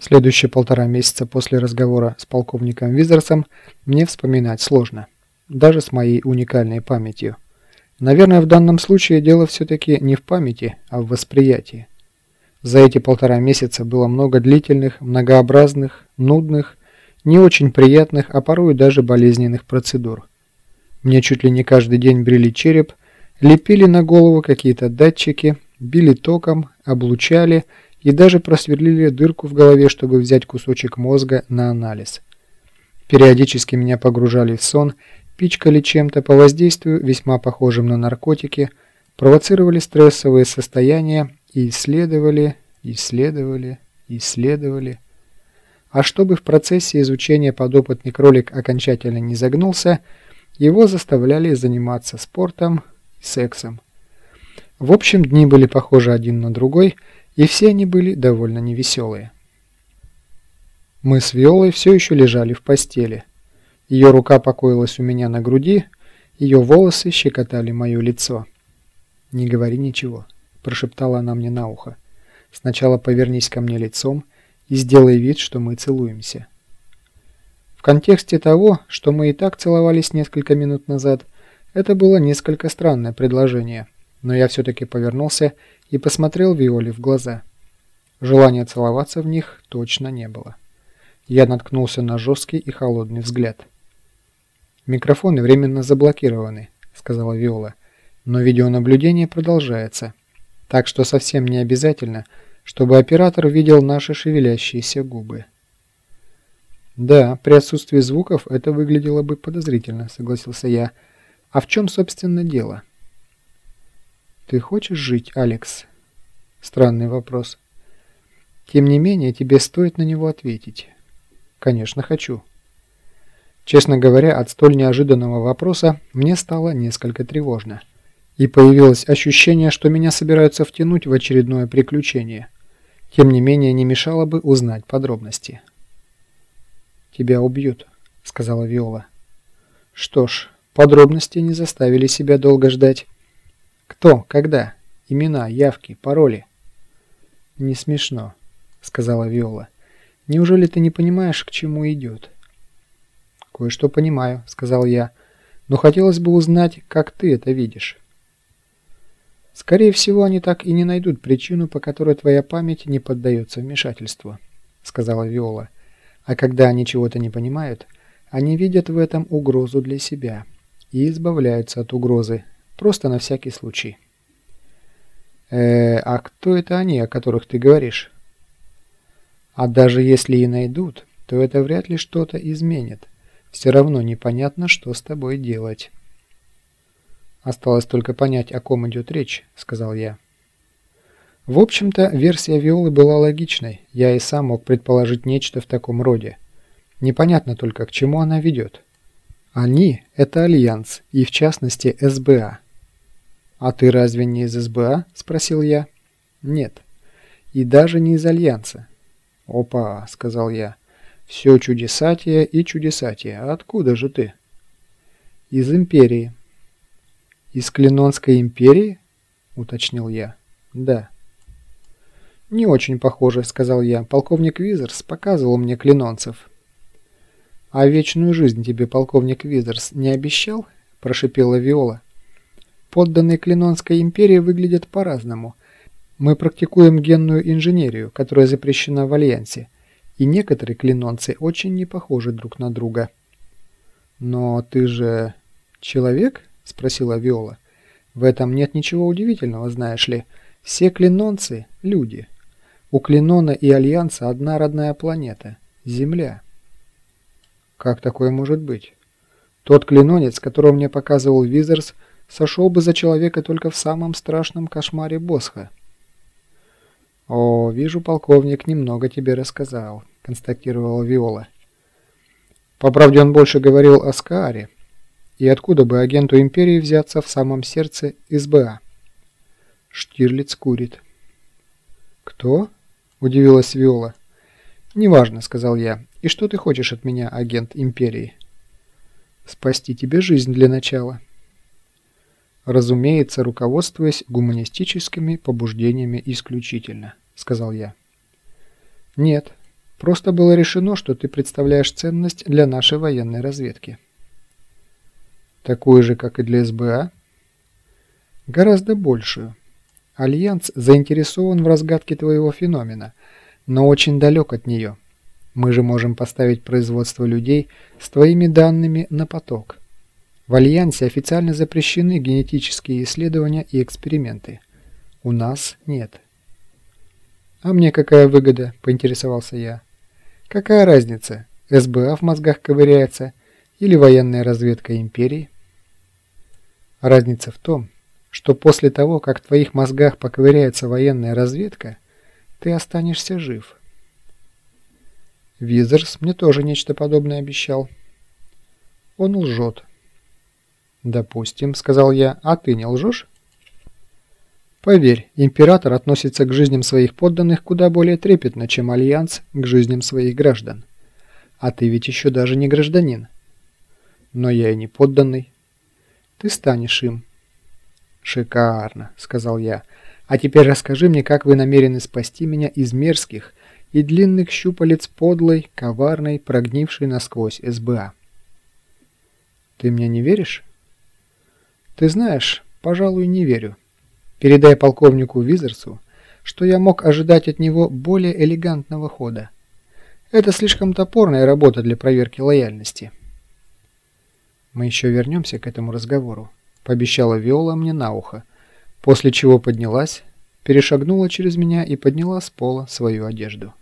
Следующие полтора месяца после разговора с полковником Визерсом мне вспоминать сложно, даже с моей уникальной памятью. Наверное, в данном случае дело все-таки не в памяти, а в восприятии. За эти полтора месяца было много длительных, многообразных, нудных, не очень приятных, а порой даже болезненных процедур. Мне чуть ли не каждый день брили череп, лепили на голову какие-то датчики, били током, облучали и даже просверлили дырку в голове, чтобы взять кусочек мозга на анализ. Периодически меня погружали в сон, пичкали чем-то по воздействию, весьма похожим на наркотики, провоцировали стрессовые состояния и исследовали, исследовали, исследовали. А чтобы в процессе изучения подопытный кролик окончательно не загнулся, его заставляли заниматься спортом и сексом. В общем, дни были похожи один на другой – и все они были довольно невеселые. Мы с Виолой все еще лежали в постели. Ее рука покоилась у меня на груди, ее волосы щекотали мое лицо. «Не говори ничего», – прошептала она мне на ухо. «Сначала повернись ко мне лицом и сделай вид, что мы целуемся». В контексте того, что мы и так целовались несколько минут назад, это было несколько странное предложение, но я все-таки повернулся и посмотрел Виоле в глаза. Желания целоваться в них точно не было. Я наткнулся на жесткий и холодный взгляд. «Микрофоны временно заблокированы», — сказала Виола, «но видеонаблюдение продолжается, так что совсем не обязательно, чтобы оператор видел наши шевелящиеся губы». «Да, при отсутствии звуков это выглядело бы подозрительно», — согласился я. «А в чем, собственно, дело?» «Ты хочешь жить, Алекс?» Странный вопрос. Тем не менее, тебе стоит на него ответить. Конечно, хочу. Честно говоря, от столь неожиданного вопроса мне стало несколько тревожно. И появилось ощущение, что меня собираются втянуть в очередное приключение. Тем не менее, не мешало бы узнать подробности. «Тебя убьют», — сказала Виола. Что ж, подробности не заставили себя долго ждать. Кто? Когда? Имена, явки, пароли. Не смешно, сказала Виола. Неужели ты не понимаешь, к чему идет? Кое-что понимаю, сказал я. Но хотелось бы узнать, как ты это видишь. Скорее всего, они так и не найдут причину, по которой твоя память не поддается вмешательству, сказала Виола. А когда они чего-то не понимают, они видят в этом угрозу для себя и избавляются от угрозы, Просто на всякий случай. Э, а кто это они, о которых ты говоришь? А даже если и найдут, то это вряд ли что-то изменит. Все равно непонятно, что с тобой делать. Осталось только понять, о ком идет речь, сказал я. В общем-то, версия Виолы была логичной. Я и сам мог предположить нечто в таком роде. Непонятно только, к чему она ведет. Они – это Альянс, и в частности СБА. «А ты разве не из СБА?» – спросил я. «Нет. И даже не из Альянса». «Опа», – сказал я. «Все чудесатее и чудесатее. Откуда же ты?» «Из Империи». «Из Клинонской Империи?» – уточнил я. «Да». «Не очень похоже», – сказал я. «Полковник Визерс показывал мне клинонцев». «А вечную жизнь тебе полковник Визерс не обещал?» – прошипела Виола. Подданные Клинонской империи выглядят по-разному. Мы практикуем генную инженерию, которая запрещена в Альянсе, и некоторые клинонцы очень не похожи друг на друга. «Но ты же... человек?» – спросила Виола. «В этом нет ничего удивительного, знаешь ли. Все клинонцы – люди. У Клинона и Альянса одна родная планета – Земля». «Как такое может быть?» Тот клинонец, которого мне показывал Визерс – сошел бы за человека только в самом страшном кошмаре Босха. «О, вижу, полковник немного тебе рассказал», — констатировала Виола. По правде он больше говорил о Скааре. И откуда бы агенту Империи взяться в самом сердце СБА? Штирлиц курит. «Кто?» — удивилась Виола. «Неважно», — сказал я. «И что ты хочешь от меня, агент Империи?» «Спасти тебе жизнь для начала» разумеется, руководствуясь гуманистическими побуждениями исключительно», — сказал я. «Нет, Просто было решено, что ты представляешь ценность для нашей военной разведки. Такую же, как и для СБА? Гораздо большую. Альянс заинтересован в разгадке твоего феномена, но очень далек от нее. Мы же можем поставить производство людей с твоими данными на поток. В Альянсе официально запрещены генетические исследования и эксперименты. У нас нет. «А мне какая выгода?» – поинтересовался я. «Какая разница, СБА в мозгах ковыряется или военная разведка империи?» Разница в том, что после того, как в твоих мозгах поковыряется военная разведка, ты останешься жив. Визерс мне тоже нечто подобное обещал. Он лжет. «Допустим», — сказал я, — «а ты не лжешь?» Поверь, император относится к жизням своих подданных куда более трепетно, чем Альянс к жизням своих граждан. А ты ведь еще даже не гражданин. Но я и не подданный. Ты станешь им. Шикарно, сказал я. А теперь расскажи мне, как вы намерены спасти меня из мерзких и длинных щупалец подлой, коварной, прогнившей насквозь СБА. Ты мне не веришь? Ты знаешь, пожалуй, не верю. Передай полковнику Визерсу, что я мог ожидать от него более элегантного хода. Это слишком топорная работа для проверки лояльности. Мы еще вернемся к этому разговору, пообещала Виола мне на ухо, после чего поднялась, перешагнула через меня и подняла с пола свою одежду.